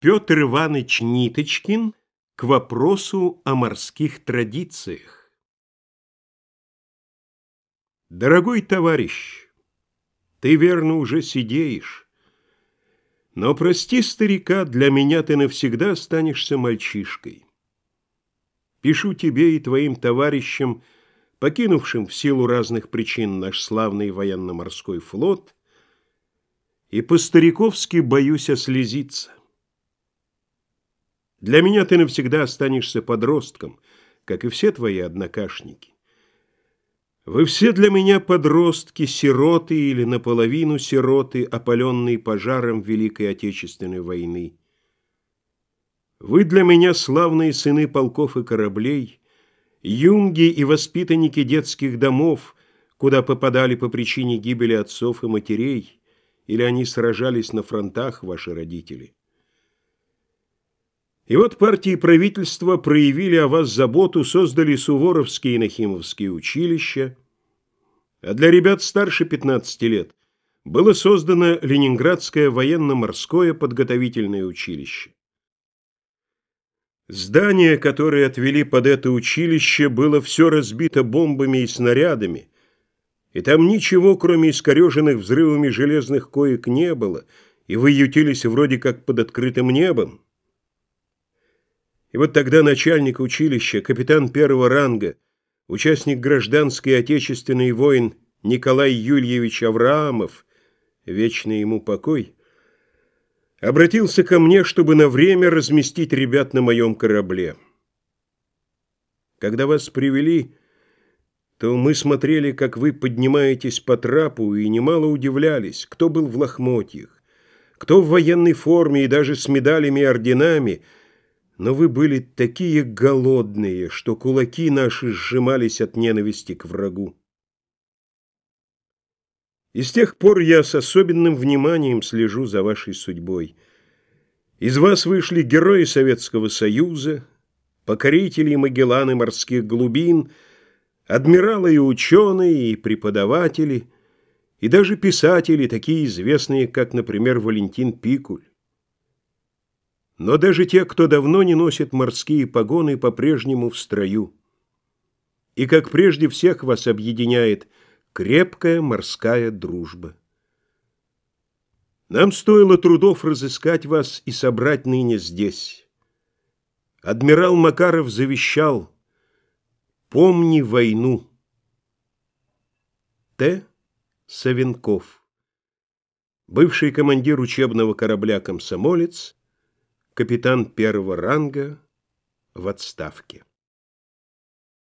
Петр Иванович Ниточкин к вопросу о морских традициях. Дорогой товарищ, ты верно уже сидеешь, но прости старика, для меня ты навсегда останешься мальчишкой. Пишу тебе и твоим товарищам, покинувшим в силу разных причин наш славный военно-морской флот, и по-стариковски боюсь ослезиться. Для меня ты навсегда останешься подростком, как и все твои однокашники. Вы все для меня подростки, сироты или наполовину сироты, опаленные пожаром Великой Отечественной войны. Вы для меня славные сыны полков и кораблей, юнги и воспитанники детских домов, куда попадали по причине гибели отцов и матерей, или они сражались на фронтах, ваши родители. И вот партии и правительство проявили о вас заботу, создали Суворовские и Нахимовские училища, а для ребят старше 15 лет было создано Ленинградское военно-морское подготовительное училище. Здание, которое отвели под это училище, было все разбито бомбами и снарядами, и там ничего, кроме искореженных взрывами железных коек, не было, и вы ютились вроде как под открытым небом. И вот тогда начальник училища, капитан первого ранга, участник гражданской и отечественной войн Николай Юльевич Авраамов, вечный ему покой, обратился ко мне, чтобы на время разместить ребят на моем корабле. Когда вас привели, то мы смотрели, как вы поднимаетесь по трапу, и немало удивлялись, кто был в лохмотьях, кто в военной форме и даже с медалями и орденами – но вы были такие голодные, что кулаки наши сжимались от ненависти к врагу. И с тех пор я с особенным вниманием слежу за вашей судьбой. Из вас вышли герои Советского Союза, покорители Магелланы морских глубин, адмиралы и ученые, и преподаватели, и даже писатели, такие известные, как, например, Валентин Пикуль. Но даже те, кто давно не носит морские погоны, по-прежнему в строю. И, как прежде всех, вас объединяет крепкая морская дружба. Нам стоило трудов разыскать вас и собрать ныне здесь. Адмирал Макаров завещал «Помни войну». Т. Савенков Бывший командир учебного корабля «Комсомолец» капитан первого ранга в отставке.